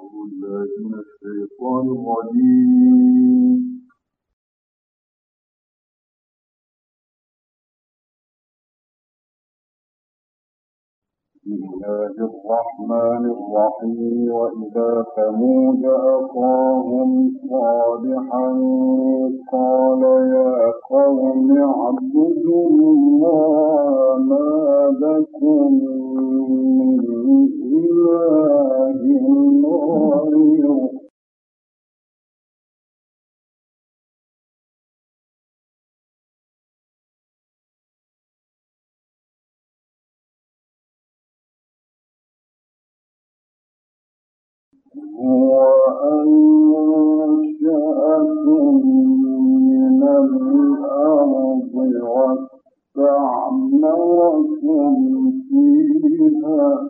الله الرحمن الرحيم. وإذا ثمود أخاهم صالحا قال يا قوم اعبدوا الله ما لكم من وأنشأكم من الأرض وأستعمركم فيها.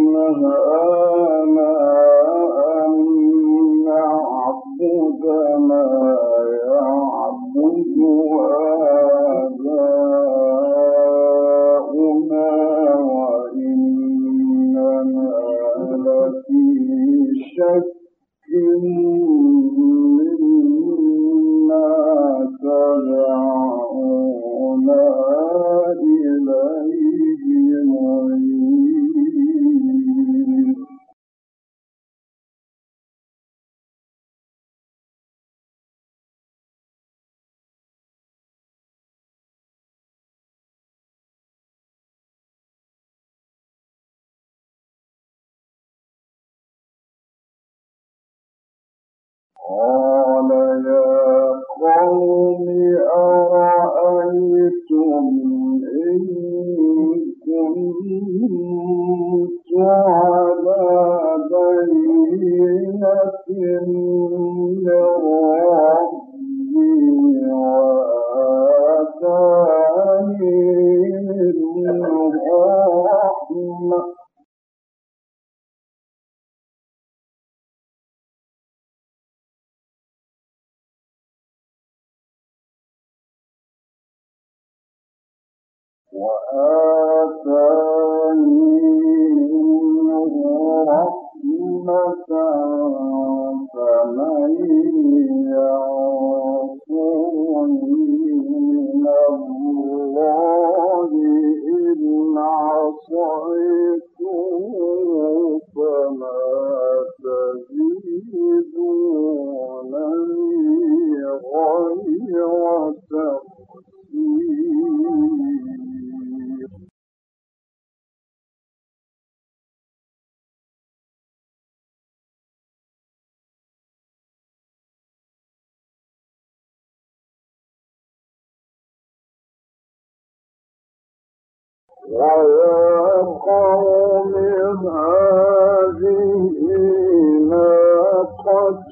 ஆனா قال يا قوم قوم هذه ناقة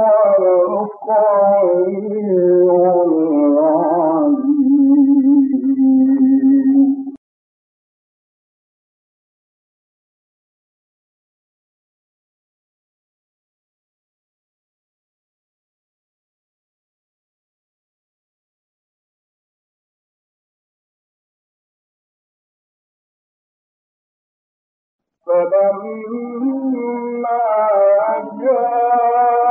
فلما جاء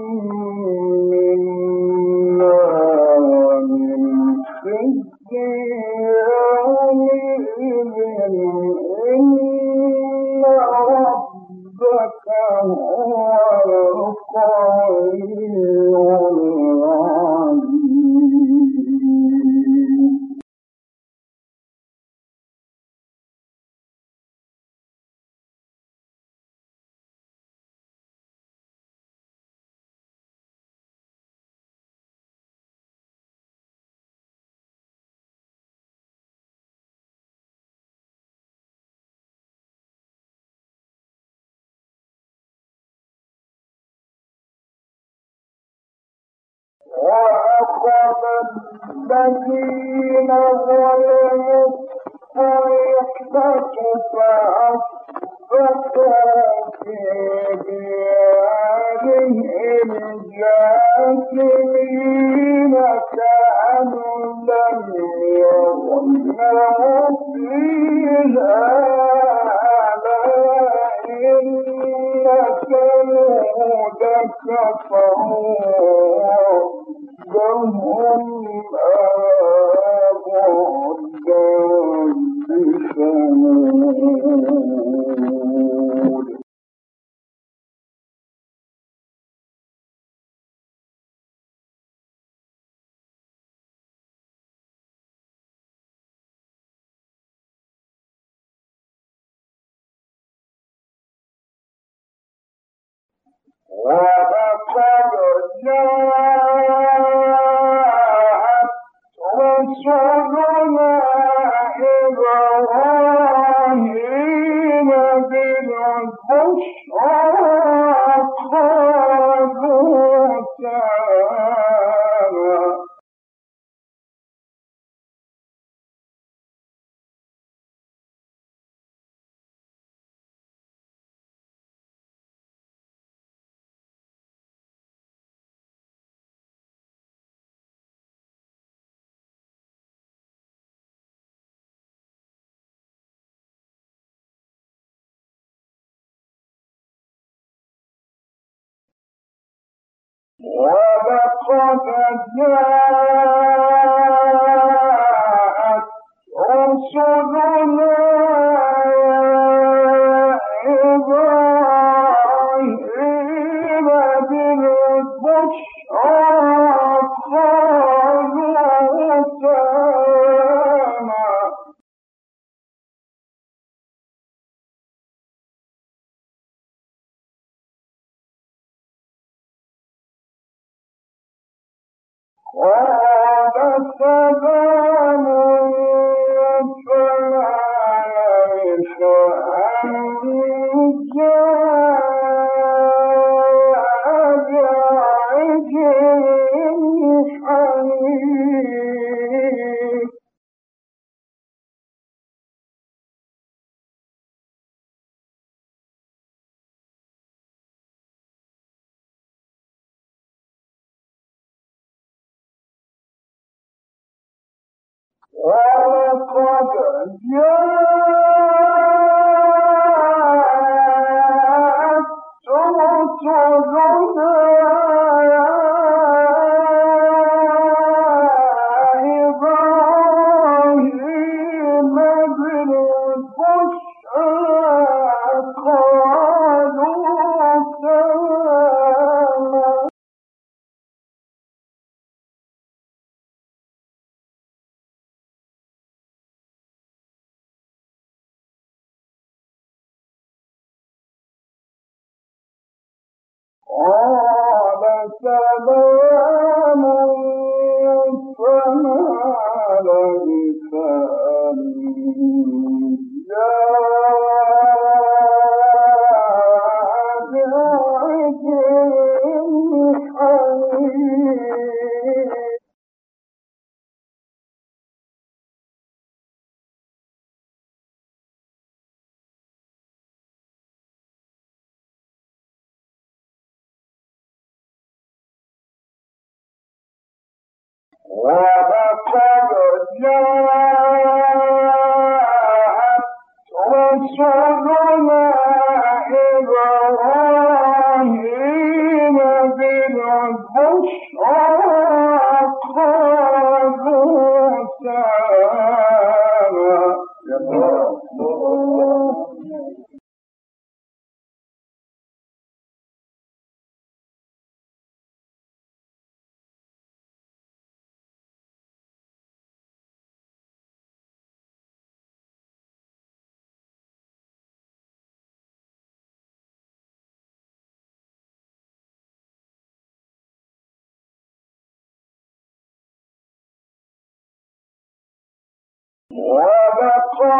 ربك هو القوي الذين ظلموا الطريقة فأصبحوا في ديارهم جاثمين كأن لم يغنوا فيها ألا إن ثمود كفروا ولقد Yeah. قال سلام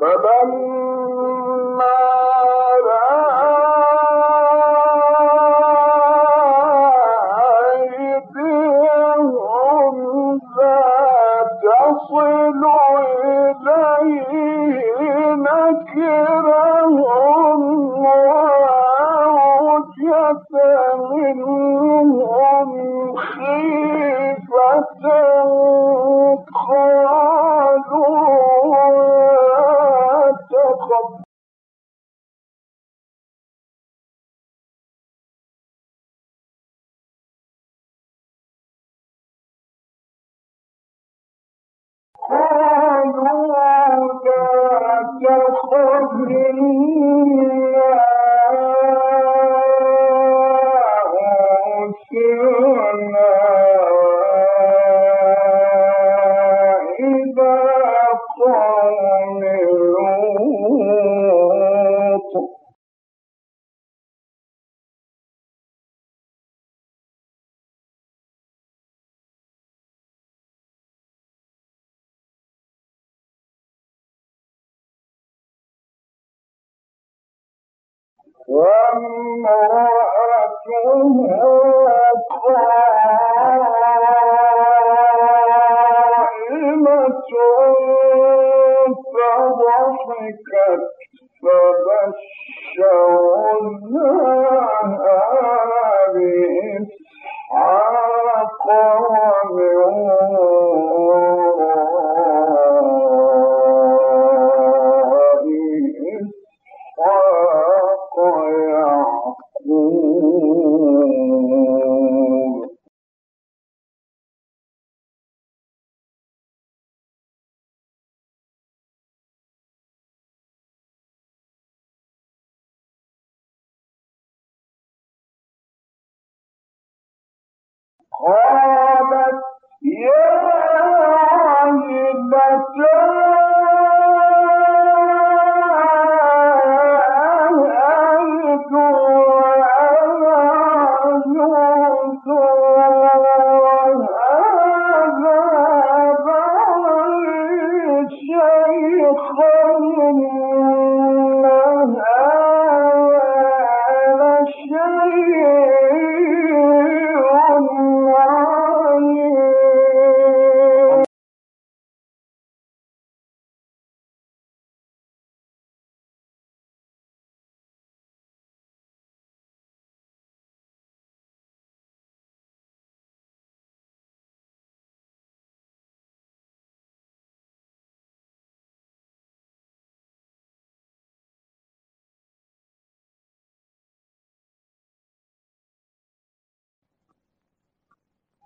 فلما время وامرأته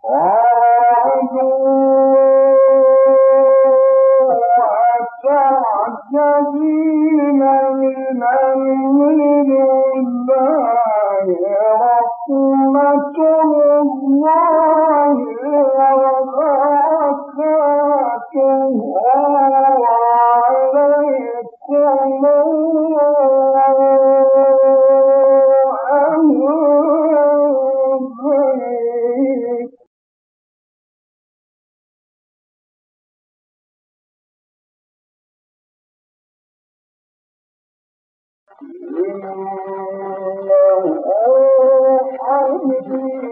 All إنه حميد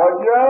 Roger?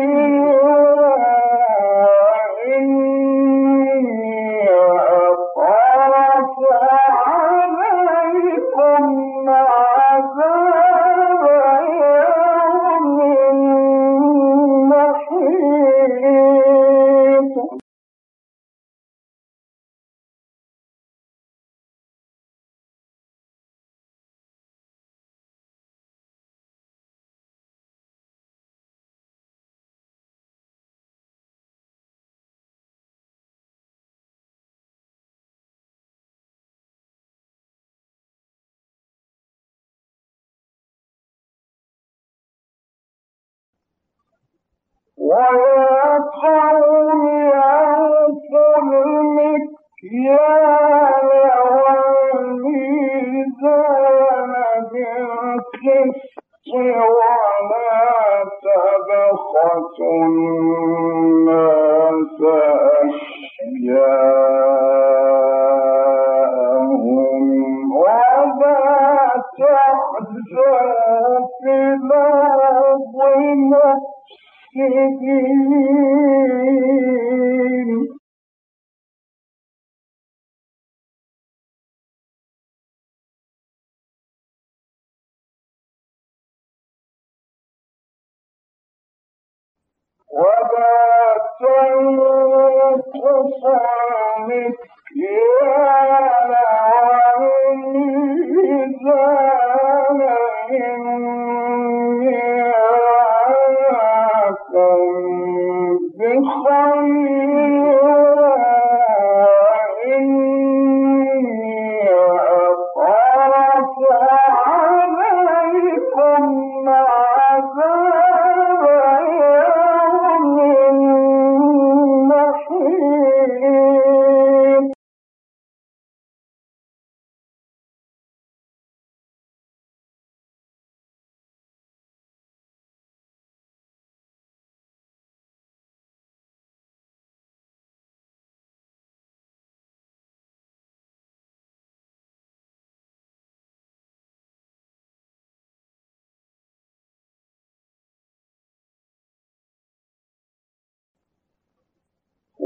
ويا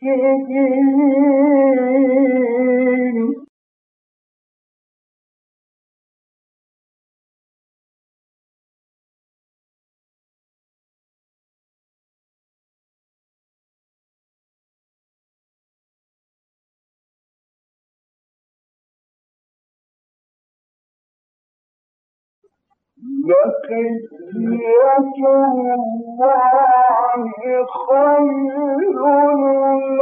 Thank you. لخزية الله خير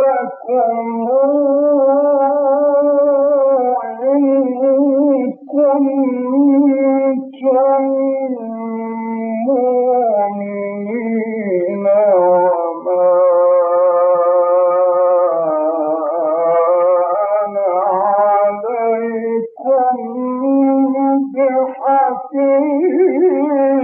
لكم إن كنتم see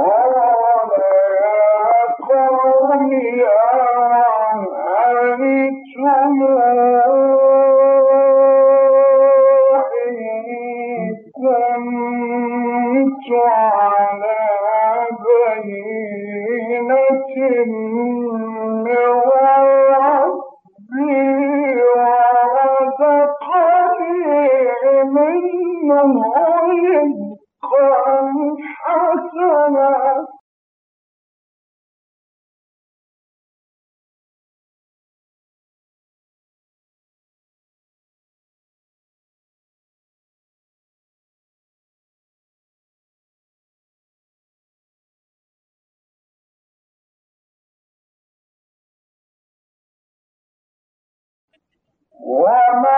Oh, وما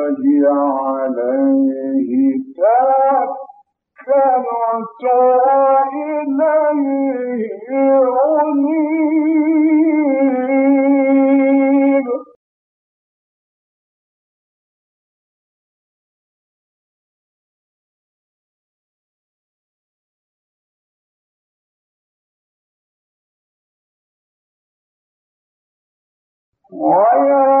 عليه تكلت إليه أنيب ويا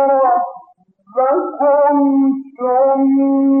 لكم ثم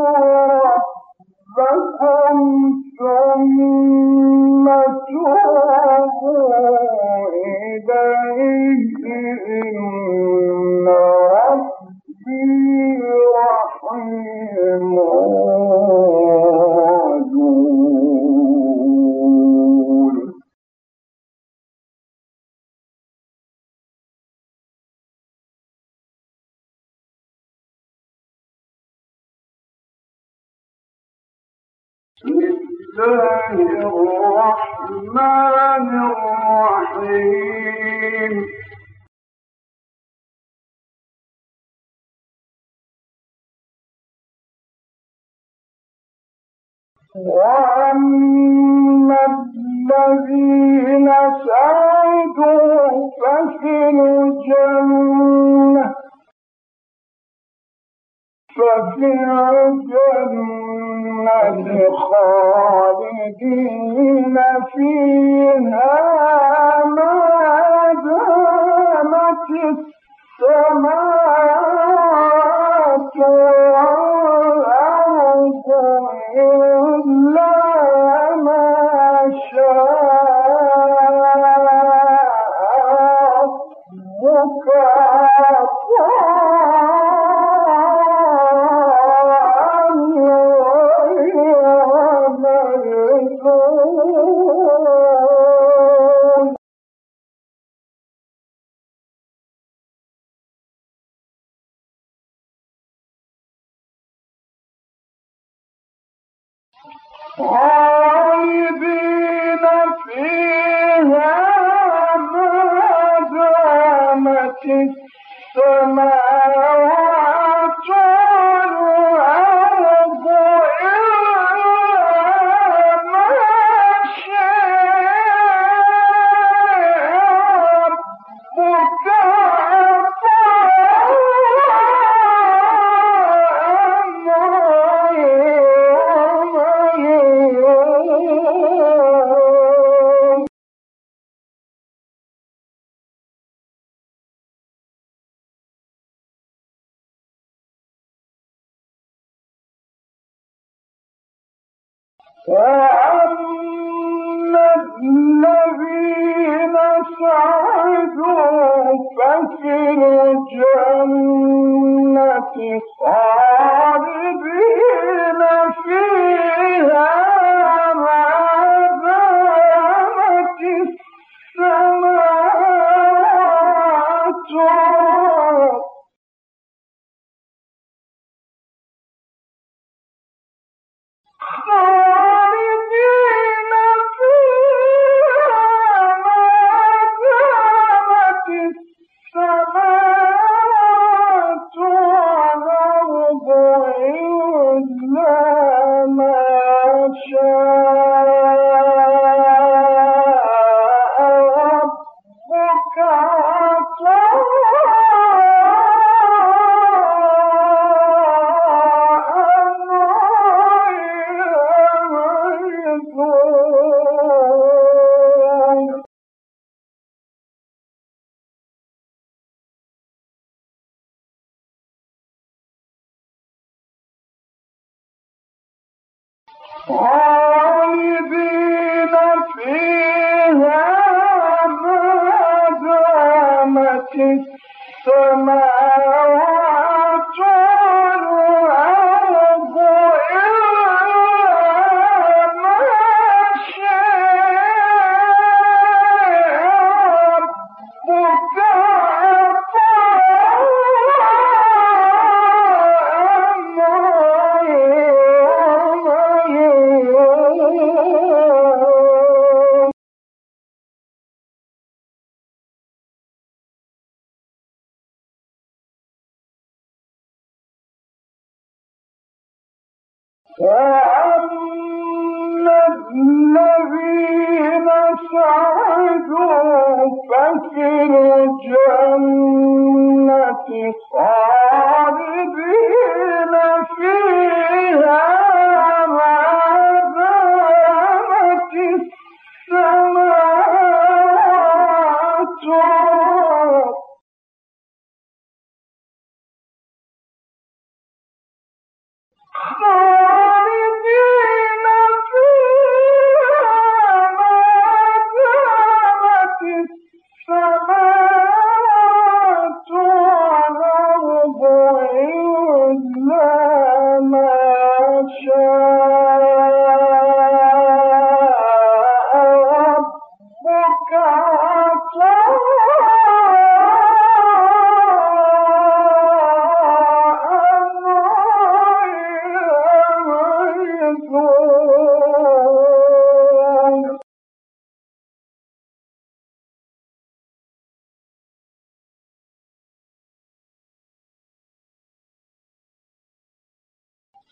about وأما ربك عطاء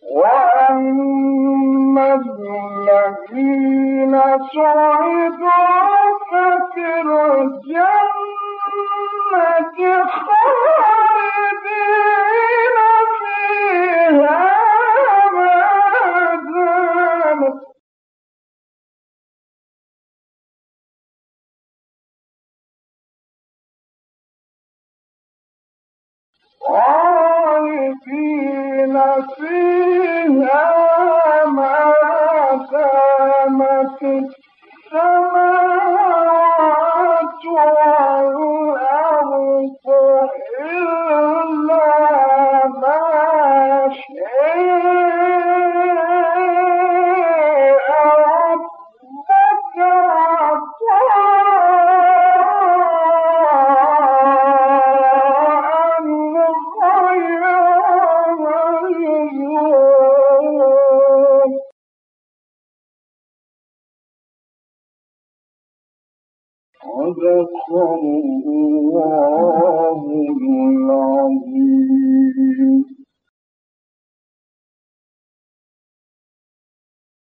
وأما الذين سعدوا ففي الجنة خالدين فيها Come on.